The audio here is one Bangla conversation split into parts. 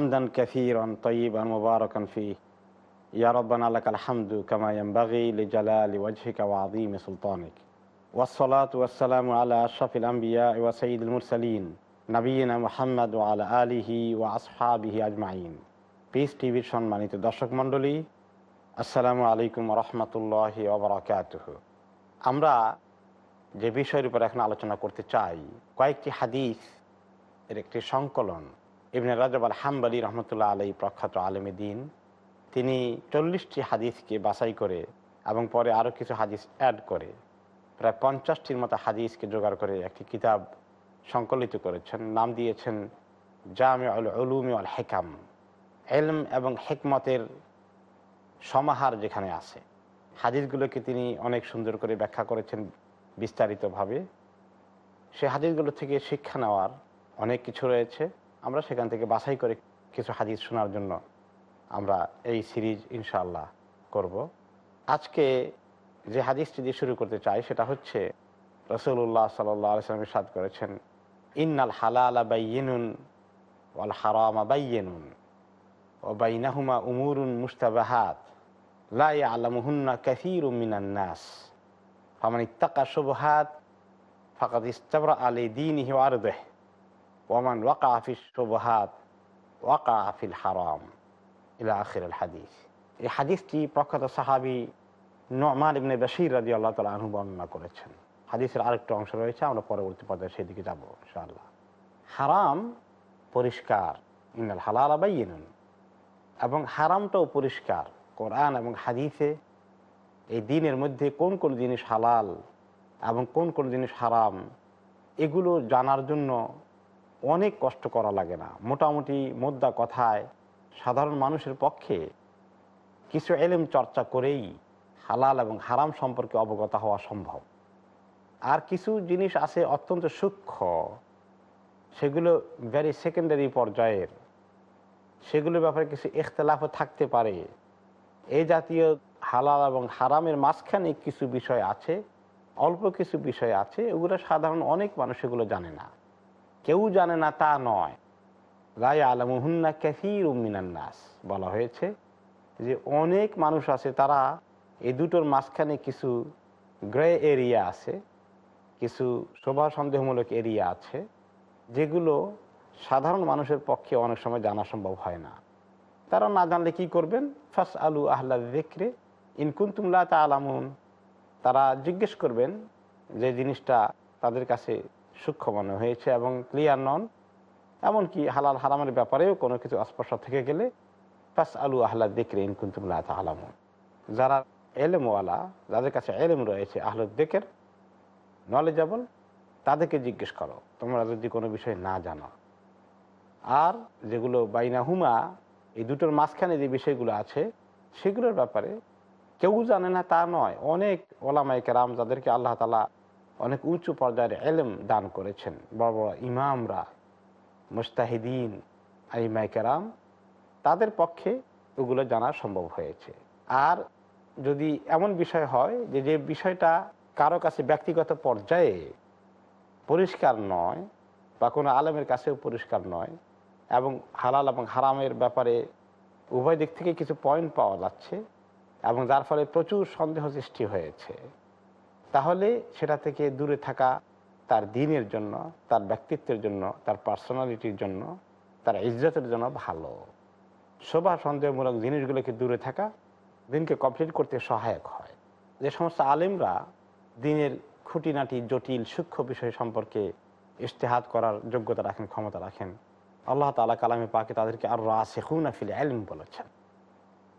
হামদান কাসীরান তয়্যিবান মুবারাকান ফি ইয়া রাব্বানা লাকাল হামদু কামা ইয়ানবাগি লিজালালি ওয়াজহিকা ওয়া আযীমি সুলতানিক। ওয়াসসালাতু ওয়াসসালামু আলা আশরাফিল আমবিয়া ওয়া সাইয়্যিদিল মুরসালিন। নবিয়িনা মুহাম্মদ ওয়া আলা আলিহি ওয়া আসহাবিহি আজমাইন। পিস টিভির সম্মানিত দর্শক মণ্ডলী, আসসালামু আলাইকুম রহমতুল্লাহি ওবরাকাতুহ আমরা যে বিষয়ের উপর এখন আলোচনা করতে চাই, কয়েকটি হাদিস এর একটি সংকলন। ইবনে রাজব আল হাম্বালি রহমতুল্লাহ আলাই প্রখ্যাত আলমী দিন। তিনি চল্লিশটি হাদিসকে বাছাই করে এবং পরে আরও কিছু হাদিস অ্যাড করে, প্রায় পঞ্চাশটির মতো হাদিসকে জোগাড় করে একটি কিতাব সংকলিত করেছেন। নাম দিয়েছেন জামে আল উলুমি আল হেকাম এলম এবং হেকমতের সমাহার যেখানে আছে। হাদিসগুলোকে তিনি অনেক সুন্দর করে ব্যাখ্যা করেছেন বিস্তারিতভাবে। সে হাদিসগুলো থেকে শিক্ষা নেওয়ার অনেক কিছু রয়েছে। আমরা সেখান থেকে বাছাই করে কিছু হাদিস শোনার জন্য আমরা এই সিরিজ ইনশাআল্লাহ করব। আজকে যে হাদিসটি দিয়ে শুরু করতে চাই, সেটা হচ্ছে রসুল্লাহ সাল্লাম সাদ করেছেন, ইন্নাল হালালা বাইনুন ওয়াল হারামা বাইনুন ও বাইনাহুমা উমুরুন মুস্তাবাহাত লা আলামুহুন্না কাসির মিনান নাস। ফামান ইত্তাকা শুবহাত ফাকাদ ইস্তাবরা আলী দীনিহি ওয়া আরদিহ। ওয়ামান ওয়াকা আফিস শুবহাত ওয়াকা আফিল হারাম ইলা আখির হাদিস এই হাদিসটি প্রখ্যাত সাহাবি নোমান ইবনে বশির রাজি আল্লাহ তালা আনহু বর্ণনা করেছেন। হাদিসের আরেকটা অংশ রয়েছে, আমরা পরবর্তী পর্যায়ে সেদিকে যাব ইনশাআল্লাহ। হারাম পরিষ্কার ইনাল হালাল আবাইনুন এবং হারামটাও পরিষ্কার। কোরআন এবং হাদিসে এই দিনের মধ্যে কোন কোন জিনিস হালাল এবং কোন কোন জিনিস হারাম, এগুলো জানার জন্য অনেক কষ্ট করা লাগে না। মোটামুটি মোদ্দা কথায় সাধারণ মানুষের পক্ষে কিছু এলেম চর্চা করেই হালাল এবং হারাম সম্পর্কে অবগত হওয়া সম্ভব। আর কিছু জিনিস আছে অত্যন্ত সূক্ষ্ম, সেগুলো ভেরি সেকেন্ডারি পর্যায়ের। সেগুলোর ব্যাপারে কিছু ইখতলাফও থাকতে পারে। এই জাতীয় হালাল এবং হারামের মাঝখানে কিছু বিষয় আছে, অল্প কিছু বিষয় আছে ওগুলো সাধারণ অনেক মানুষ এগুলো জানে না। কেউ জানে না তা নয়। রায় আলমহুন্না ক্যাফির উম্মিনান্নাস বলা হয়েছে যে অনেক মানুষ আছে, তারা এই দুটোর মাঝখানে কিছু গ্রে এরিয়া আছে, কিছু শোভা সন্দেহমূলক এরিয়া আছে, যেগুলো সাধারণ মানুষের পক্ষে অনেক সময় জানা সম্ভব হয় না। তারা না জানলে কি করবেন? ফাস আলু আহ্লা দেখরে ইনকুন্তুমলা তা আলামুন তারা জিজ্ঞেস করবেন যে জিনিসটা তাদের কাছে সূক্ষ্ম মনে হয়েছে এবং ক্লিয়ার নন, এমনকি হালাল হারামের ব্যাপারেও কোনো কিছু অস্পর্শ থেকে গেলে ফাস আলু আহ্লা দেখরে ইনকুন্তুমলা তা আলামুন যারা এলেমওয়ালা, যাদের কাছে এলেম রয়েছে আহ্লদ দেখের নলেজেবল তাদেরকে জিজ্ঞেস করো, তোমরা যদি কোনো বিষয় না জানো। আর যেগুলো বাইনা হুমা এই দুটোর মাঝখানে যে বিষয়গুলো আছে, সেগুলোর ব্যাপারে কেউ জানে না তা নয়। অনেক ওলামাই কেরাম যাদেরকে আল্লাহ তালা অনেক উঁচু পর্যায়ের এলেম দান করেছেন। বড় বড় ইমামরা মুস্তাহিদিন আইমাই কেরাম, তাদের পক্ষে ওগুলো জানা সম্ভব হয়েছে। আর যদি এমন বিষয় হয় যে যে বিষয়টা কারও কাছে ব্যক্তিগত পর্যায়ে পরিষ্কার নয় বা কোনো আলেমের কাছেও পরিষ্কার নয় এবং হালাল এবং হারামের ব্যাপারে উভয় দিক থেকে কিছু পয়েন্ট পাওয়া যাচ্ছে এবং যার ফলে প্রচুর সন্দেহ সৃষ্টি হয়েছে তাহলে সেটা থেকে দূরে থাকা তার দিনের জন্য, তার ব্যক্তিত্বের জন্য, তার পার্সোনালিটির জন্য, তার ইজ্জতের জন্য ভালো। শোভা, সন্দেহমূলক জিনিসগুলোকে দূরে থাকা? দিনকে কমপ্লিট করতে সহায়ক হয়। যে সমস্ত আলেমরা দিনের খুঁটিনাটি, জটিল, সূক্ষ্ম বিষয় সম্পর্কে ইশতেহাদ করার যোগ্যতা রাখেন, ক্ষমতা রাখেন, আল্লাহ তালা কালামে পাকে তাদেরকে আর রাসেহুনা ফিলে আলিম বলেছেন।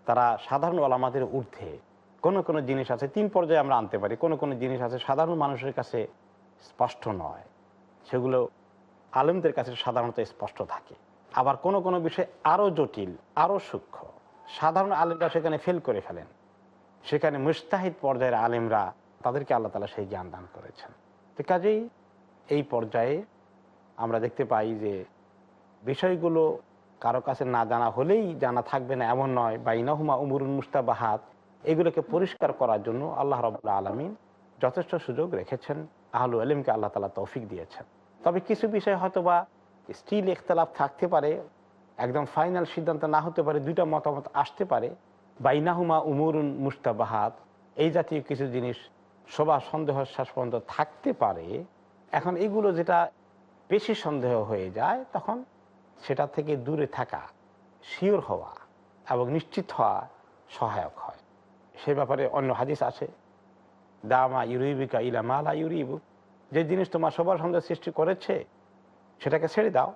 তারা সাধারণ ওলামাদের ঊর্ধ্বে কোনো কোনো জিনিস আছে, তিন পর্যায়ে আমরা আনতে পারি। কোনো কোনো জিনিস আছে, সাধারণ মানুষের কাছে স্পষ্ট নয়। সেগুলো আলেমদের কাছে সাধারণত স্পষ্ট থাকে। আবার কোনো কোনো বিষয় আরও জটিল, আরও সূক্ষ্ম। সাধারণ আলেমরা সেখানে ফেল করে ফেলেন। সেখানে মুস্তাহিদ পর্যায়ের আলেমরা তাদেরকে আল্লাহ তালা সেই জ্ঞান দান করেছেন। তো কাজেই এই পর্যায়ে আমরা দেখতে পাই যে বিষয়গুলো কারও কাছে না জানা হলেই জানা থাকবে না, এমন নয়। বা ইনাহুমা উমরুল মুস্তাবাহাত এগুলোকে পরিষ্কার করার জন্য আল্লাহ রবুল্লা আলমিন যথেষ্ট সুযোগ রেখেছেন। আহলু আলিমকে আল্লাহ তালা তৌফিক দিয়েছেন। তবে কিছু বিষয় হয়তো বা স্টিল ইখতলাফ থাকতে পারে, একদম ফাইনাল সিদ্ধান্ত না হতে পারে, দুইটা মতামত আসতে পারে। বাইনাহুমা উমরুন মুস্তাবাহাত এই জাতীয় কিছু জিনিস সবার সন্দেহ শেষ পর্যন্ত থাকতে পারে। এখন এগুলো যেটা বেশি সন্দেহ হয়ে যায় তখন সেটা থেকে দূরে থাকা, শিওর হওয়া এবং নিশ্চিত হওয়া সহায়ক হয়। সে ব্যাপারে অন্য হাদিস আছে। দামা ইউরিবিকা ইলা মালা ইউরিবু। যে জিনিস তোমার সবার সন্দেহ সৃষ্টি করেছে, সেটাকে ছেড়ে দাও।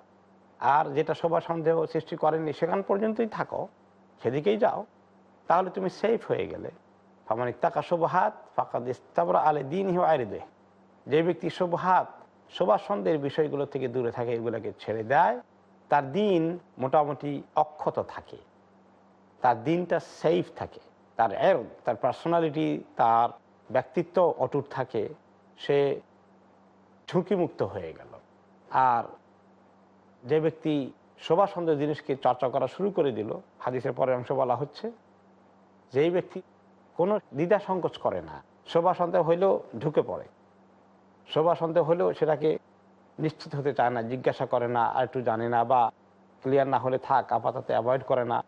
আর যেটা সবার সন্দেহ সৃষ্টি করেনি, সেখান পর্যন্তই থাকো। সেদিকেই যাও। তাহলে তুমি সেফ হয়ে গেলে। ফামান ইত্তাকা শুভহাত ফাঁকা দিস্তাবরা আলে দিন হিও আয়রে দে যে ব্যক্তি শুভহাত সবার সন্দেহের বিষয়গুলো থেকে দূরে থাকে, এগুলোকে ছেড়ে দেয়। তার দিন মোটামুটি অক্ষত থাকে। তার দিনটা সেফ থাকে। তার এর তার পার্সোনালিটি তার ব্যক্তিত্ব অটুট থাকে, সে ঝুঁকিমুক্ত হয়ে গেল। আর যে ব্যক্তি শোভা সন্দেহ জিনিসকে চর্চা করা শুরু করে দিল, হাদিসের পরের অংশ বলা হচ্ছে, যেই ব্যক্তি কোনো দ্বিধা সংকোচ করে না শোভা সন্দেহ হইলেও ঢুকে পড়ে। শোভা সন্দেহ হলেও সেটাকে নিশ্চিত হতে চায় না, জিজ্ঞাসা করে না, আর একটু জানে না বা ক্লিয়ার না হলে থাক, আপাতত অ্যাভয়েড করে না,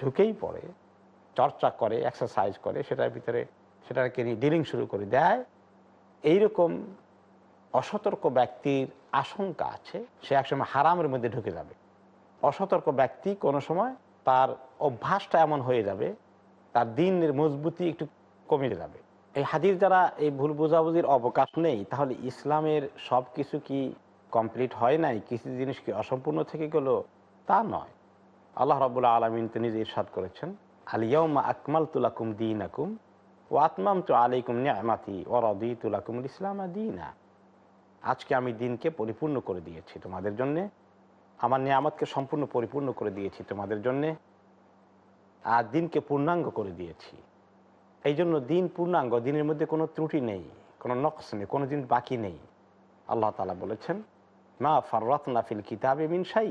ঢুকেই পড়ে। চর্চা করে এক্সারসাইজ করে, সেটার ভিতরে সেটাকে নিয়ে ডিলিং শুরু করে দেয়। এইরকম অসতর্ক ব্যক্তির আশঙ্কা আছে, সে একসময় হারামের মধ্যে ঢুকে যাবে। অসতর্ক ব্যক্তি কোনো সময় তার অভ্যাসটা এমন হয়ে যাবে, তার দিনের মজবুতি একটু কমে যাবে। এই হাদিস দ্বারা এই ভুল বোঝাবুঝির অবকাশ নেই। তাহলে ইসলামের সব কিছু কি কমপ্লিট হয় নাই? কিছু জিনিস কি অসম্পূর্ণ থেকে গেল? তা নয়। আল্লাহ রবুল্লা আলমিন তো নিজে ইরশাদ করেছেন। আলিয়াউমা আকমাল তুলাকুম দিন আকুম ও আতমাম তো আলাইকুম নিয়ামাতি ও রদি তুলাকুম ইসলাম দিনা আজকে আমি দিনকে পরিপূর্ণ করে দিয়েছি তোমাদের জন্যে। আমার নিয়ামতকে সম্পূর্ণ পরিপূর্ণ করে দিয়েছি তোমাদের জন্যে। আর দিনকে পূর্ণাঙ্গ করে দিয়েছি। এই জন্য দিন পূর্ণাঙ্গ, দিনের মধ্যে কোনো ত্রুটি নেই, কোনো নকশ নেই, কোনো দিন বাকি নেই। আল্লাহ তালা বলেছেন, মা ফাররাত নাফিল কিতাবে মিনসাই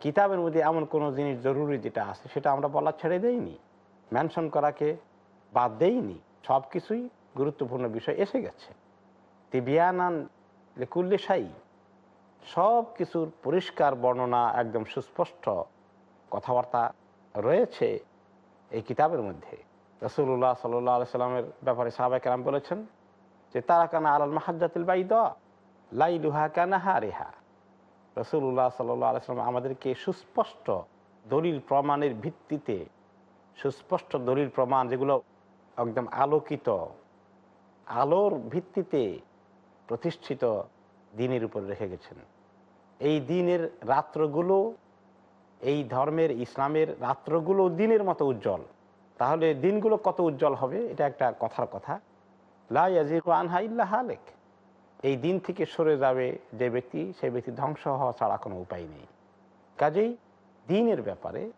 কিতাবের মধ্যে এমন কোনো জিনিস জরুরি যেটা আছে, সেটা আমরা বলা ছেড়ে দেইনি। মেনশন করাকে বাদ দেইনি। সব কিছুই গুরুত্বপূর্ণ বিষয় এসে গেছে। তিবিয়ানান লেকুল্লে সাই সব কিছুর পরিষ্কার বর্ণনা একদম সুস্পষ্ট কথাবার্তা রয়েছে এই কিতাবের মধ্যে। রসুল্লাহ সাল্লাহ সাল্লামের ব্যাপারে সাহাবাই কালাম বলেছেন যে তারা কানা আলাল মাহাজ্জাতিল বাই দ লাই লুহা কানা হা রেহা রসুল্লাহ সাল্লাহ আলাইসাল্লাম আমাদেরকে সুস্পষ্ট দলিল প্রমাণের ভিত্তিতে, সুস্পষ্ট দলিল প্রমাণ যেগুলো একদম আলোকিত, আলোর ভিত্তিতে প্রতিষ্ঠিত দিনের উপর রেখে গেছেন। এই দিনের রাত্রগুলো, এই ধর্মের, ইসলামের রাত্রগুলো দিনের মতো উজ্জ্বল। তাহলে দিনগুলো কত উজ্জ্বল হবে? এটা একটা কথার কথা। লাজিক আনহা ইল্লাহ আলেক এই দিন থেকে সরে যাবে যে ব্যক্তি, সেই ব্যক্তি ধ্বংস হওয়া ছাড়া কোনো উপায় নেই। কাজেই দিনের ব্যাপারে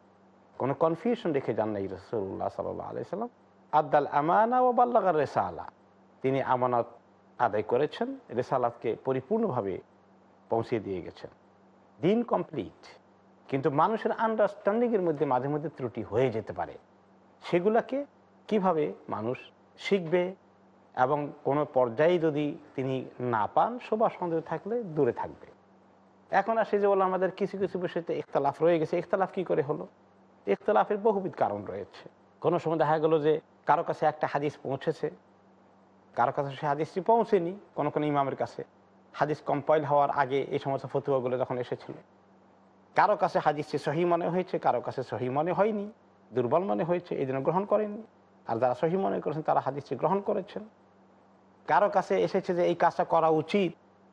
কোনো কনফিউশন রেখে যান নাই রসুল্লাহ সাল্লাহ আলি সাল্লাম। আদাল আমানা ও বাল্লাগার রেসালা। তিনি আমানত আদায় করেছেন, রেসালাতকে পরিপূর্ণভাবে পৌঁছে দিয়ে গেছেন। দিন কমপ্লিট কিন্তু মানুষের আন্ডারস্ট্যান্ডিংয়ের মধ্যে মাঝে মধ্যে ত্রুটি হয়ে যেতে পারে। সেগুলাকে কীভাবে মানুষ শিখবে এবং কোনো পর্যায়ে যদি তিনি না পান, শোভা সন্দেহ থাকলে দূরে থাকবে। এখন আসে যে বলো আমাদের কিছু কিছু বিষয়তে ইখতলাফ রয়ে গেছে। ইখতলাফ কি করে হলো? ইখতলাফের বহুবিধ কারণ রয়েছে। কোনো সময় দেখা গেলো যে কারও কাছে একটা হাদিস পৌঁছেছে, কারও কাছে সে হাদিসটি পৌঁছেনি কোনো কোনো ইমামের কাছে। হাদিস কম্পাইল হওয়ার আগে এই সমস্ত ফতুয়াগুলো যখন এসেছিল, কারও কাছে হাদিসটি সহি মনে হয়েছে, কারও কাছে সহি মনে হয়নি, দুর্বল মনে হয়েছে, এই জন্য গ্রহণ করেনি আর যারা সহি মনে করেছেন, তারা হাদিসটি গ্রহণ করেছেন। কারও কাছে এসেছে যে এই কাজটা করা উচিত,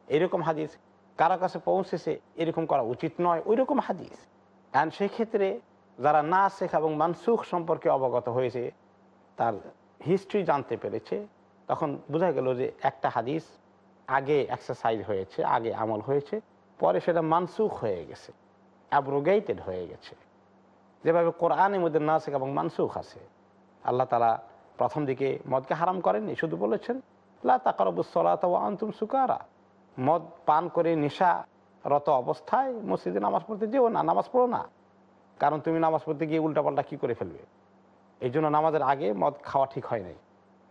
এরকম হাদিস। কারও কাছে পৌঁছেছে, এরকম করা উচিত নয় ওই রকম হাদিস। অ্যান্ড সেক্ষেত্রে যারা না শেখ এবং মানসুখ সম্পর্কে অবগত হয়েছে, তার হিস্ট্রি জানতে পেরেছে, তখন বোঝা গেল যে একটা হাদিস আগে এক্সারসাইজ হয়েছে, আগে আমল হয়েছে, পরে সেটা মানসুখ হয়ে গেছে অ্যাব্রোগেটেড হয়ে গেছে। যেভাবে কোরআনের মধ্যে নাসেক এবং মানসুখ আছে, আল্লাহ তালা প্রথম দিকে মদকে হারাম করেননি, শুধু বলেছেন লা তাকারবুসলাত আন্তুম সুকারা। মদ, পান করে নেশা রত অবস্থায় মসজিদে নামাজ পড়তে যেও না, নামাজ পড়ো না। কারণ তুমি নামাজ পড়তে গিয়ে উল্টাপাল্টা কী করে ফেলবে? এই জন্য নামাজের আগে মদ খাওয়া ঠিক হয় নাই।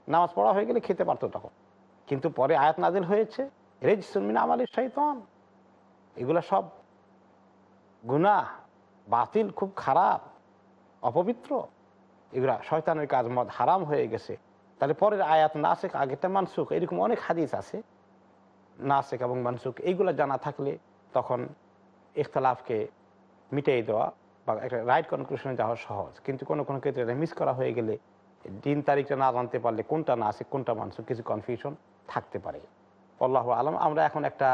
নামাজ পড়া হয়ে গেলে খেতে পারতো তখন। কিন্তু পরে আয়াত নাজিল হয়েছে রেজ সুনমিন আমালের শৈতন এগুলো সব গুনাহ, বাতিল, খুব খারাপ, অপবিত্র। এগুলা শয়তানের কাজ, মদ হারাম হয়ে গেছে। তাহলে পরের আয়াত নাসেক, আগেরটা মানসুখ, এরকম অনেক হাদিস আছে। নাসেক এবং মানসুখ, এইগুলো জানা থাকলে তখন ইখতলাফকে মিটিয়ে দেওয়া বা একটা রাইট কনক্লুশনে যাওয়া সহজ। কিন্তু কোনো কোনো ক্ষেত্রে এটা মিস করা হয়ে গেলে দিন তারিখটা না জানতে পারলে কোনটা না আছে কোনটা মানসুখ, কিছু কনফিউশন থাকতে পারে। আল্লাহ আলম, আমরা এখন একটা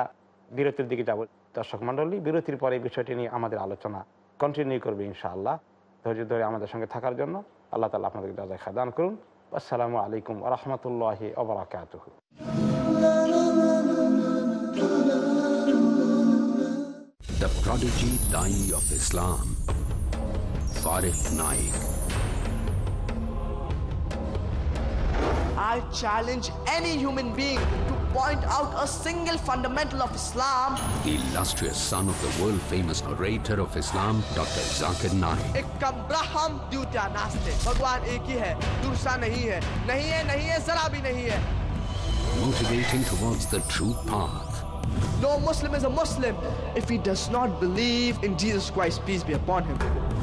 বিরতির দিকে যাব। দর্শক মণ্ডলী, বিরতির পরে এই বিষয়টি নিয়ে আমাদের আলোচনা কন্টিনিউ করবে ইনশাআল্লাহ। ধৈর্য ধরে আমাদের সঙ্গে থাকার জন্য আল্লাহ তালা আপনাদের দাদা খাদান করুন। والسلام عليكم ورحمة الله وبركاته The Prodigy Dai of Islam Farid Naik I challenge any human being to point out a single fundamental of Islam. The illustrious son of the world-famous orator of Islam, Dr. Zakir Naik. Ikkam braham dutya naste. Bhagwan ek hi hai, dursa nahi hai. Nahi hai, nahi hai, zara bhi nahi hai. Motivating towards the true path. No Muslim is a Muslim if he does not believe in Jesus Christ, peace be upon him.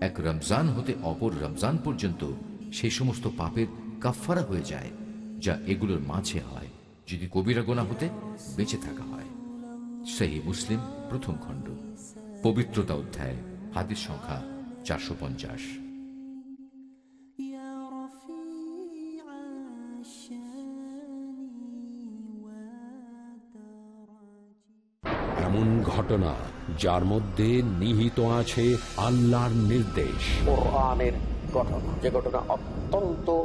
এক রমজান হতে অপর রমজান পর্যন্ত সেই সমস্ত পাপের কাফফারা হয়ে যায়, যা এগুলোর মাঝে হয়, যদি কবিরা গোনা হতে বেঁচে থাকা হয়। সেই মুসলিম প্রথম খণ্ড, পবিত্রতা অধ্যায়, হাদিস সংখ্যা চারশো পঞ্চাশ। ঘটনা যার মধ্যে নিহিত আছে আল্লাহর নির্দেশ। কোরআনের ঘটনা। যে ঘটনা অত্যন্ত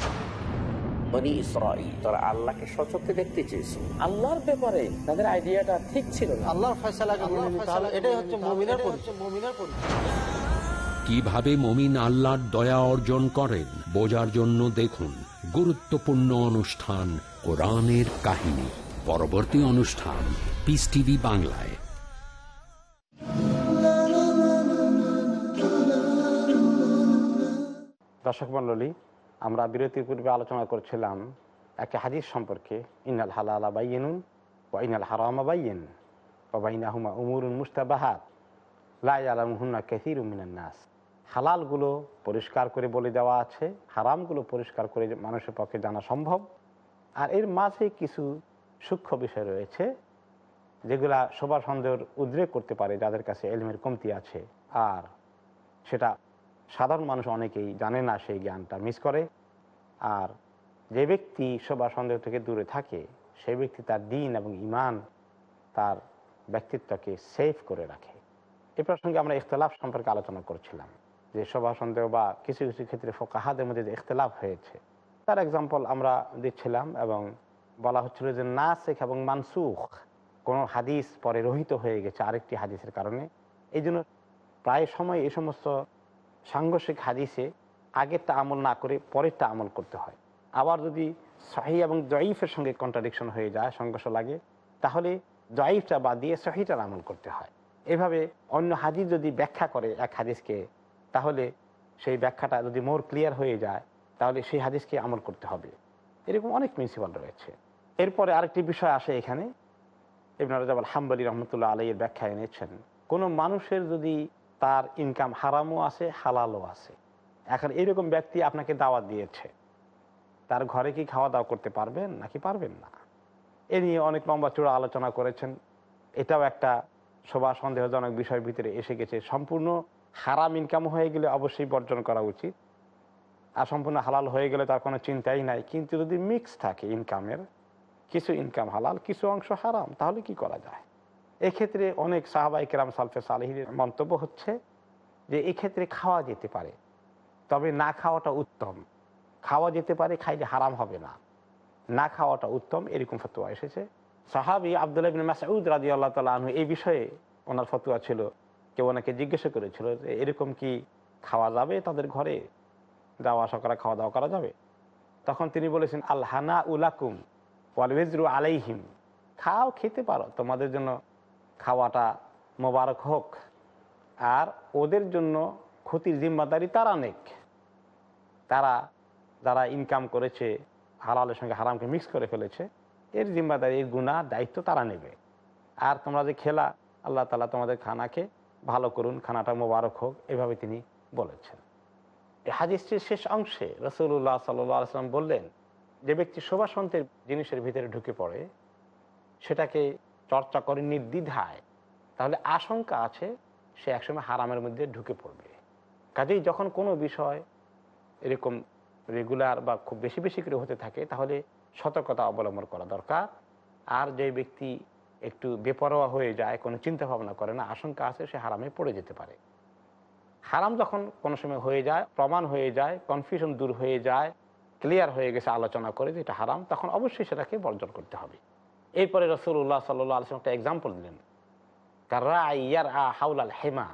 বনি ইসরাইল তারা আল্লাহকে সচক্ষে দেখতে চেয়েছিল আল্লাহর ব্যাপারে তাদের আইডিয়াটা ঠিক ছিল আল্লাহর ফয়সালাকে মেনে নিতে হবে এটাই হচ্ছে মুমিনের পরিচয়। মুমিনের কীভাবে মমিন আল্লাহর দয়া অর্জন করেন বোঝার জন্য দেখুন গুরুত্বপূর্ণ অনুষ্ঠান কোরআনের কাহিনী। পরবর্তী অনুষ্ঠান পিস টিভি বাংলায়। দর্শক মণ্ডলী আমরা বিরতির পূর্বে আলোচনা করছিলাম একটা হাদিস সম্পর্কে ইনাল হালালা বাইয়েনুন ও ইনাল হারামা বাইয়েন ও বাইনাহুমা উমুরুন মুস্তাবাহাত লাই আলমহুন্না কেসির উমিনান নাস। হালালগুলো পরিষ্কার করে বলে দেওয়া আছে, হারামগুলো পরিষ্কার করে মানুষের পক্ষে জানা সম্ভব। আর এর মাঝে কিছু সূক্ষ্ম বিষয় রয়েছে, যেগুলা সবার সন্দেহের উদ্রেক করতে পারে যাদের কাছে এলমের কমতি আছে। আর সেটা সাধারণ মানুষ অনেকেই জানে না সেই জ্ঞানটা মিস করে। আর যে ব্যক্তি সবার সন্দেহ থেকে দূরে থাকে, সেই ব্যক্তি তার দিন এবং ইমান, তার ব্যক্তিত্বকে সেফ করে রাখে। এ প্রসঙ্গে আমরা ইখতলাফ সম্পর্কে আলোচনা করছিলাম, যে সভা সন্দেহ বা কিছু কিছু ক্ষেত্রে ফোকাহাদের মধ্যে যে ইখতলাফ হয়েছে। তার এক্সাম্পল আমরা দিচ্ছিলাম এবং বলা হচ্ছিল যে নাসেখ এবং মানসুখ, কোনো হাদিস পরে রহিত হয়ে গেছে আরেকটি হাদিসের কারণে। এই জন্য প্রায় সময় এই সমস্ত সাংঘর্ষিক হাদিসে আগেরটা আমল না করে পরেরটা আমল করতে হয়। আবার যদি সহি এবং জয়ীফের সঙ্গে কন্ট্রাডিকশন হয়ে যায়, সংঘর্ষ লাগে, তাহলে জয়ীফটা বাদ দিয়ে সহিটার আমল করতে হয়। এভাবে অন্য হাদিস যদি ব্যাখ্যা করে এক হাদিসকে, তাহলে সেই ব্যাখ্যাটা যদি মোর ক্লিয়ার হয়ে যায়, তাহলে সেই হাদিসকে আমল করতে হবে। এরকম অনেক প্রিন্সিপাল রয়েছে। এরপরে আরেকটি বিষয় আসে এখানে। ইবন রাজাব হাম্বলি রহমতুল্লাহ আলাইয়ের ব্যাখ্যা এনেছেন, কোনো মানুষের যদি তার ইনকাম হারামও আছে, হালালও আছে। এখন এরকম ব্যক্তি আপনাকে দাওয়াত দিয়েছে। তার ঘরে কি খাওয়া দাওয়া করতে পারবেন নাকি পারবেন না? এ নিয়ে অনেক লম্বা চূড়া আলোচনা করেছেন। এটাও একটা সবার সন্দেহজনক বিষয়ের ভিতরে এসে গেছে। সম্পূর্ণ হারাম ইনকাম হয়ে গেলে অবশ্যই বর্জন করা উচিত। আর সম্পূর্ণ হালাল হয়ে গেলে তার কোনো চিন্তাই নাই। কিন্তু যদি মিক্স থাকে ইনকামের কিছু ইনকাম হালাল, কিছু অংশ হারাম, তাহলে কি করা যায়? এক্ষেত্রে অনেক সাহাবাই কেরাম সালফে সালেহির মন্তব্য হচ্ছে যে এক্ষেত্রে খাওয়া যেতে পারে, তবে না খাওয়াটা উত্তম। খাওয়া যেতে পারে, খাইলে হারাম হবে না। না খাওয়াটা উত্তম, এরকম ফতোয়া এসেছে। সাহাবি আবদুল্লাহ বিন মাসউদ রাজি আল্লাহ তালা এই বিষয়ে ওনার ফতোয়া ছিল। কেউ ওনাকে জিজ্ঞাসা করেছিল যে এরকম কি খাওয়া যাবে তাদের ঘরে? যাওয়া আসা করা, খাওয়া দাওয়া করা যাবে? তখন তিনি বলেছেন, আল উলাকুম ওয়ালভেজরু আলাইহিম। খাও, খেতে পারো, তোমাদের জন্য খাওয়াটা মোবারক হোক। আর ওদের জন্য ক্ষতির জিম্মাদারি তারা নেক। তারা যারা ইনকাম করেছে, হালালের সঙ্গে হারামকে মিক্স করে ফেলেছে, এর জিম্মাদারি, এর গুণা দায়িত্ব তারা নেবে। আর তোমরা যে খেলা, আল্লাহ তালা তোমাদের খানাকে ভালো করুন, খানাটা মোবারক হোক, এভাবে তিনি বলেছেন। এই হাদিসটির শেষ অংশে রসুল্লাহ সাল্লাম বললেন, যে ব্যক্তি শোভাসন্তের জিনিসের ভিতরে ঢুকে পড়ে, সেটাকে চর্চা করে নির্দ্বিধায় তাহলে আশঙ্কা আছে সে একসময় হারামের মধ্যে ঢুকে পড়বে। কাজেই যখন কোনো বিষয় এরকম রেগুলার বা খুব বেশি বেশি করে হতে থাকে, তাহলে সতর্কতা অবলম্বন করা দরকার। আর যে ব্যক্তি একটু বেপরোয়া হয়ে যায়, কোনো চিন্তা ভাবনা করে না, আশঙ্কা আছে সে হারামে পড়ে যেতে পারে। হারাম যখন কোনো সময় হয়ে যায়, প্রমাণ হয়ে যায় কনফিউশন দূর হয়ে যায় ক্লিয়ার হয়ে গেছে আলোচনা করে যে এটা হারাম, তখন অবশ্যই সেটাকে বর্জন করতে হবে। এরপরে রসুল্লাহ সাল্লাহ আলসালাম একটা এক্সাম্পল দিলেন। কার্রা ইয়ার আ হাউলাল হেমা।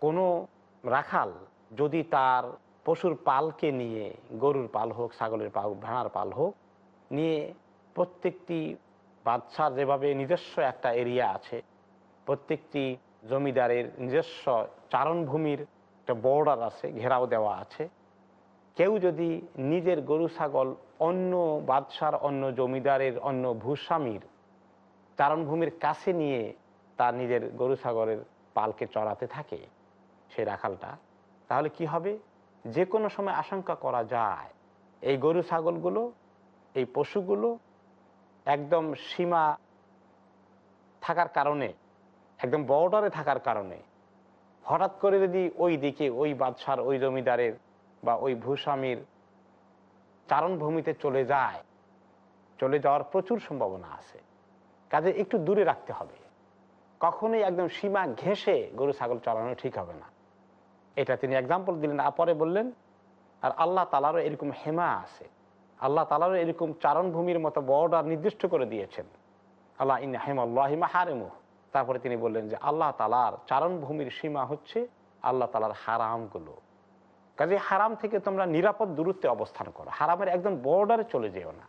কোনো রাখাল যদি তার পশুর পালকে নিয়ে, গরুর পাল হোক, ছাগলের পাল ভেড়ার পাল হোক, নিয়ে প্রত্যেকটি বাদশার যেভাবে নিজস্ব একটা এরিয়া আছে, প্রত্যেকটি জমিদারের নিজস্ব চারণভূমির একটা বর্ডার আছে, ঘেরাও দেওয়া আছে, কেউ যদি নিজের গরু, ছাগল অন্য বাদশার, অন্য জমিদারের, অন্য ভূস্বামীর চারণভূমির কাছে নিয়ে তার নিজের গরু ছাগলের পালকে চড়াতে থাকে সে রাখালটা। তাহলে কি হবে? যে কোনো সময় আশঙ্কা করা যায়, এই গরু ছাগলগুলো, এই পশুগুলো একদম সীমা থাকার কারণে, একদম বর্ডারে থাকার কারণে, হঠাৎ করে যদি ওই দিকে ওই বাদশার, ওই জমিদারের বা ওই ভূস্বামীর চারণভূমিতে চলে যায়। চলে যাওয়ার প্রচুর সম্ভাবনা আছে। কাজে একটু দূরে রাখতে হবে। কখনোই একদম সীমা ঘেঁষে গরু, ছাগল চড়ানো ঠিক হবে না। এটা তিনি এক্সাম্পল দিলেন পরে বললেন, আর আল্লাহ তালারও এরকম হেমা আছে। আল্লাহ তালারও এরকম চারণভূমির মতো বর্ডার নির্দিষ্ট করে দিয়েছেন। আল্লাহ ইন হেমাল্লাহিমা হারেমু তারপরে তিনি বললেন যে, আল্লাহ তালার চারণভূমির সীমা হচ্ছে আল্লাহ তালার হারামগুলো। কাজে হারাম থেকে তোমরা নিরাপদ দূরত্বে অবস্থান করো। হারামের একদম বর্ডারে চলে যেও না।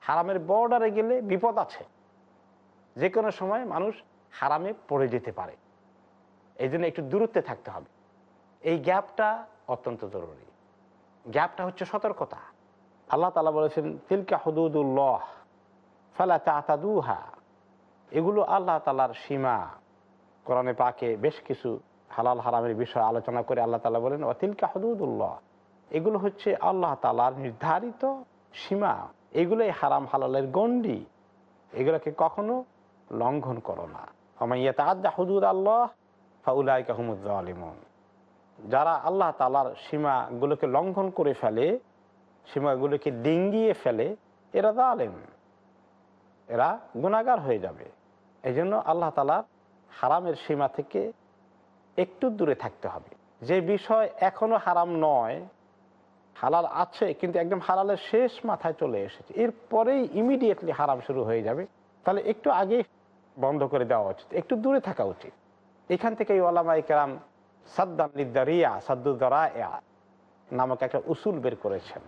হারামের বর্ডারে গেলে বিপদ আছে। যে কোনো সময় মানুষ হারামে পড়ে যেতে পারে। এই জন্য একটু দূরত্বে থাকতে হবে। এই গ্যাপটা অত্যন্ত জরুরি। গ্যাপটা হচ্ছে সতর্কতা। আল্লাহ তালা বলেছেন, তিলকা হদুদুল্লাহ ফালা তাতাদুহা। এগুলো আল্লাহ তালার সীমা। কোরআনে পাকে বেশ কিছু হালাল হারামের বিষয় আলোচনা করে আল্লাহ তালা বলেন অতিলকা হদুদুল্লাহ। এগুলো হচ্ছে আল্লাহ তালার নির্ধারিত সীমা। এগুলোই হারাম হালালের গণ্ডি। এগুলোকে কখনো লঙ্ঘন করো না। আমাইয়া তাদা আল্লাহ ফাউলাই কাহমুদ আলিমন যারা আল্লাহ তালার সীমাগুলোকে লঙ্ঘন করে ফেলে, সীমাগুলোকে ডিঙ্গিয়ে ফেলে, এরা দা আলেম এরা গুণাগার হয়ে যাবে। এই জন্য আল্লাহ তালার হারামের সীমা থেকে একটু দূরে থাকতে হবে। যে বিষয় এখনও হারাম নয়, হালাল আছে, কিন্তু একদম হালালের শেষ মাথায় চলে এসেছে। এরপরেই ইমিডিয়েটলি হারাম শুরু হয়ে যাবে। তাহলে একটু আগে বন্ধ করে দেওয়া উচিত। একটু দূরে থাকা উচিত। এখান থেকে ওলামাই কেরাম সাদ্দারিয়া সাদ্দুদ্দারা নামক একটা উসুল বের করেছেন।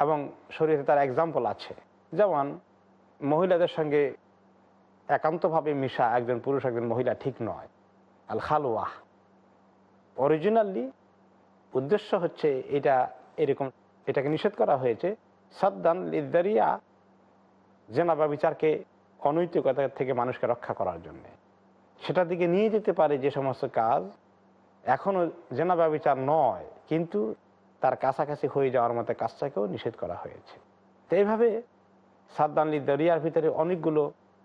এবং শরীরে তার এক্সাম্পল আছে। যেমন মহিলাদের সঙ্গে একান্তভাবে মিশা একজন পুরুষ, একজন মহিলা ঠিক নয়। আল খালুয়াহ অরিজিনালি উদ্দেশ্য হচ্ছে এটা এরকম, এটাকে নিষেধ করা হয়েছে, সাদ্দান লিদ্দারিয়া জেনাবা বিচারকে অনৈতিকতা থেকে মানুষকে রক্ষা করার জন্য। সেটার দিকে নিয়ে যেতে পারে যে সমস্ত কাজ এখনও জেনাবা বিচার নয়, কিন্তু তার কাছাকাছি হয়ে যাওয়ার মতো কাজটাকেও নিষেধ করা হয়েছে। তো এইভাবে সাদ্দানলি দরিয়ার ভিতরে অনেকগুলো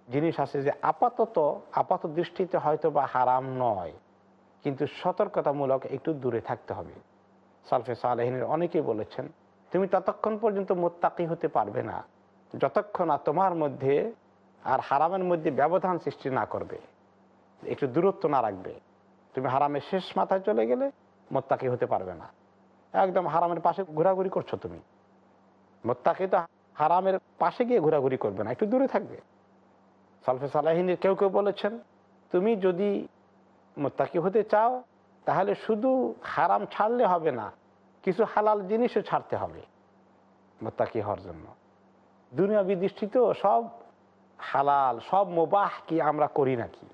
জিনিস আছে যে আপাতত, আপাত দৃষ্টিতে হয়তো বা হারাম নয়। কিন্তু সতর্কতামূলক একটু দূরে থাকতে হবে। সালফে সালেহিনের অনেকেই বলেছেন, তুমি ততক্ষণ পর্যন্ত মোত্তাকি হতে পারবে না। যতক্ষণ না তোমার মধ্যে আর হারামের মধ্যে ব্যবধান সৃষ্টি না করবে, একটু দূরত্ব না রাখবে। তুমি হারামের শেষ মাথায় চলে গেলে মোত্তাকি হতে পারবে না। একদম হারামের পাশে ঘোরাঘুরি করছ তুমি। মোত্তাকি তো হারামের পাশে গিয়ে ঘোরাঘুরি করবে না, একটু দূরে থাকবে। সালফে সালাহিনীর কেউ কেউ বলেছেন, তুমি যদি মোত্তাকি হতে চাও, তাহলে শুধু হারাম ছাড়লে হবে না, কিছু হালাল জিনিসও ছাড়তে হবে মোত্তাকি হওয়ার জন্য। দুনিয়া বিদৃষ্টিত সব হালাল, সব মোবাহ কি আমরা করি নাকি?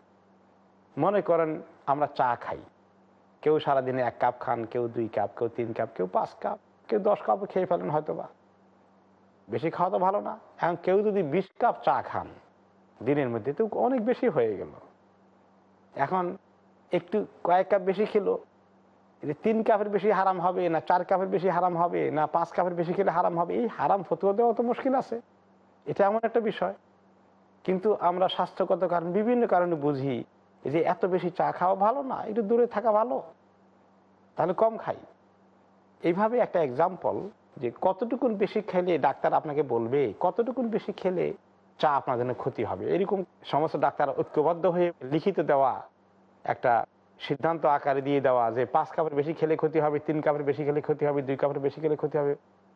মনে করেন আমরা চা খাই। কেউ সারাদিনে এক কাপ খান, কেউ দুই কাপ, কেউ তিন কাপ, কেউ পাঁচ কাপ, কেউ দশ কাপও খেয়ে ফেলেন হয়তো বা বেশি খাওয়া তো ভালো না, এখন কেউ যদি বিশ কাপ চা খান, দিনের মধ্যে তো অনেক বেশি হয়ে গেল। এখন একটু কয়েক কাপ বেশি খেলো। যে তিন কাপের বেশি হারাম হবে, না চার কাপের বেশি হারাম হবে, না পাঁচ কাপের বেশি খেলে হারাম হবে, এই হারাম ফতুয়া দেওয়া তো মুশকিল আছে। এটা এমন একটা বিষয়। কিন্তু আমরা স্বাস্থ্যগত কারণ, বিভিন্ন কারণে বুঝি যে এত বেশি চা খাওয়া ভালো না, একটু দূরে থাকা ভালো। তাহলে কম খাই। এইভাবে একটা এক্সাম্পল যে কতটুকুন বেশি খেলে ডাক্তার আপনাকে বলবে, কতটুকুন বেশি খেলে চা আপনার জন্য ক্ষতি হবে। এরকম সমস্ত ডাক্তার ঐক্যবদ্ধ হয়ে লিখিত দেওয়া একটা সিদ্ধান্ত আকারে দিয়ে দেওয়া যে পাঁচ কাপের বেশি খেলে ক্ষতি হবে, তিন কাপের বেশি খেলে ক্ষতি হবে, দুই কাপের বেশি খেলে ক্ষতি হবে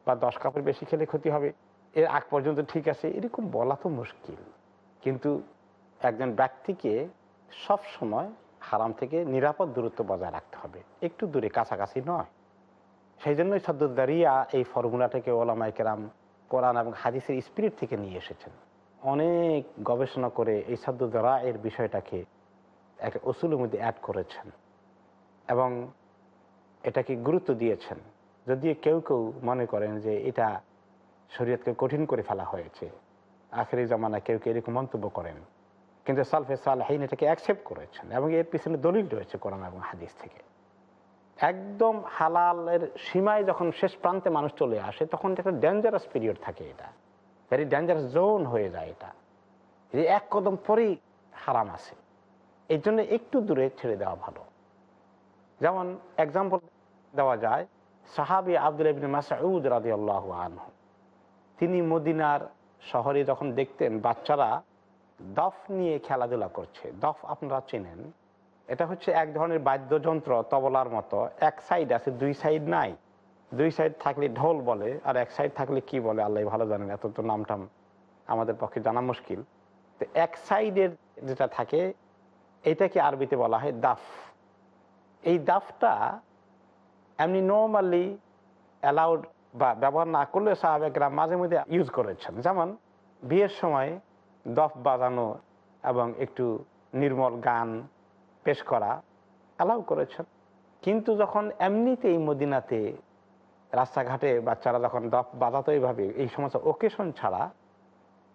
বা দশ কাপের বেশি খেলে ক্ষতি হবে, এর আগ পর্যন্ত ঠিক আছে, এরকম বলা তো মুশকিল। কিন্তু একজন ব্যক্তিকে সব সময় হারাম থেকে নিরাপদ দূরত্ব বজায় রাখতে হবে, একটু দূরে, কাছাকাছি নয়। সেই জন্যই সদ্দুদ্দারিয়া এই ফর্মুলাটাকে ওলামাই কেরাম কোরআন এবং হাদিসের স্পিরিট থেকে নিয়ে এসেছেন। অনেক গবেষণা করে এই সদ্দুদ্দারা এর বিষয়টাকে একটা ওসুলের মধ্যে অ্যাড করেছেন এবং এটাকে গুরুত্ব দিয়েছেন। যদিও কেউ কেউ মনে করেন যে এটা শরীয়তকে কঠিন করে ফেলা হয়েছে। আখেরি জামানায় কেউ কেউ এরকম মন্তব্য করেন। কিন্তু সালফে সালহাইন এটাকে অ্যাকসেপ্ট করেছেন এবং এর পিছনে দলিল রয়েছে কোরআন এবং হাদিস থেকে। একদম হালালের সীমায় যখন শেষ প্রান্তে মানুষ চলে আসে, তখন একটা ডেঞ্জারাস পিরিয়ড থাকে এটা। ভেরি ডেঞ্জারাস জোন হয়ে যায় এটা। এই এক কদম পরেই হারাম আছে। এই জন্য একটু দূরে ছেড়ে দেওয়া ভালো। যেমন এক্সাম্পল দেওয়া যায়, সাহাবি আব্দুল ইবিন মাসউদ রাজি আল্লাহ আনহু। তিনি মদিনার শহরে যখন দেখতেন বাচ্চারা দফ নিয়ে খেলাধুলা করছে, দফ আপনারা চেনেন? এটা হচ্ছে এক ধরনের বাদ্যযন্ত্র তবলার মতো, এক সাইড আছে, দুই সাইড নাই। দুই সাইড থাকলে ঢোল বলে আর এক সাইড থাকলে কি বলে? আল্লাহ ভালো জানেন, এত তো নামটাম আমাদের পক্ষে জানা মুশকিল। তো এক সাইডের যেটা থাকে এটাকে আরবিতে বলা হয় দাফ। এই দাফটা এমনি নর্মালি অ্যালাউড বা ব্যবহার না করলে সাহাবেকরা মাঝে মধ্যে ইউজ করেছেন। যেমন বিয়ের সময় দফ বাজানো এবং একটু নির্মল গান পেশ করা অ্যালাউ করেছেন। কিন্তু যখন এমনিতেই মদিনাতে রাস্তাঘাটে বাচ্চারা যখন দফ বাজাতো এইভাবে, এই সমস্ত ওকেশন ছাড়া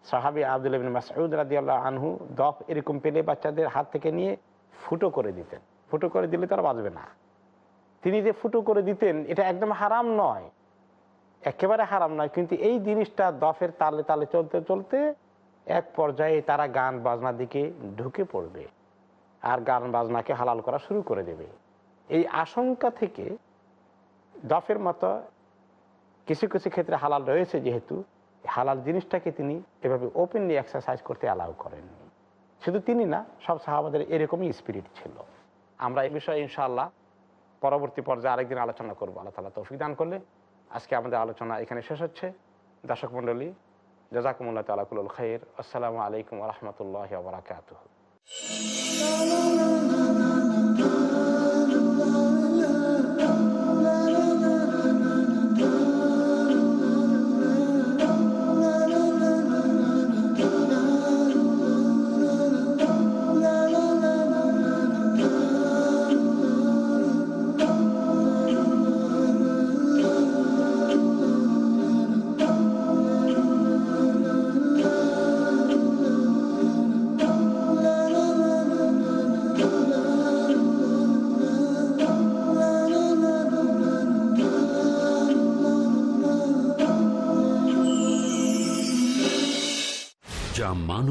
সাহাবি আব্দুল মাসউদ রাদি আল্লাহ আনহু দফ এরকম পেলে বাচ্চাদের হাত থেকে নিয়ে ফুটো করে দিতেন। ফুটো করে দিলে তারা বাঁচবে না। তিনি যে ফুটো করে দিতেন, এটা একদম হারাম নয়। একেবারে হারাম নয়, কিন্তু এই জিনিসটা দফের তালে তালে চলতে চলতে এক পর্যায়ে তারা গান বাজনার দিকে ঢুকে পড়বে আর গান বাজনাকে হালাল করা শুরু করে দেবে। এই আশঙ্কা থেকে দফের মতো কিছু কিছু ক্ষেত্রে হালাল রয়েছে যেহেতু হালাল জিনিসটাকে তিনি এভাবে ওপেনলি এক্সারসাইজ করতে অ্যালাউ করেননি। শুধু তিনি না, সব সাহাবাদের এরকমই স্পিরিট ছিল। আমরা এই বিষয়ে ইনশাআল্লাহ পরবর্তী পর্যায়ে আরেকদিন আলোচনা করব। আল্লাহ তালা তৌফিক দান করলে আজকে আমাদের আলোচনা এখানে শেষ হচ্ছে। দর্শক মণ্ডলী, জাজাকুমুল্লাহ তালাকুল খৈর আসসালামু আলাইকুম রহমতুল্লাহ বারাকাত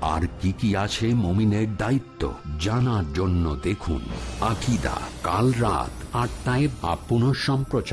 আর কি কি আছে মমিনের দায়িত্ব জানার জন্য দেখুন। আকিদা, কাল রাত আটটায় বা পুনঃ সম্প্রচার